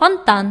фонтан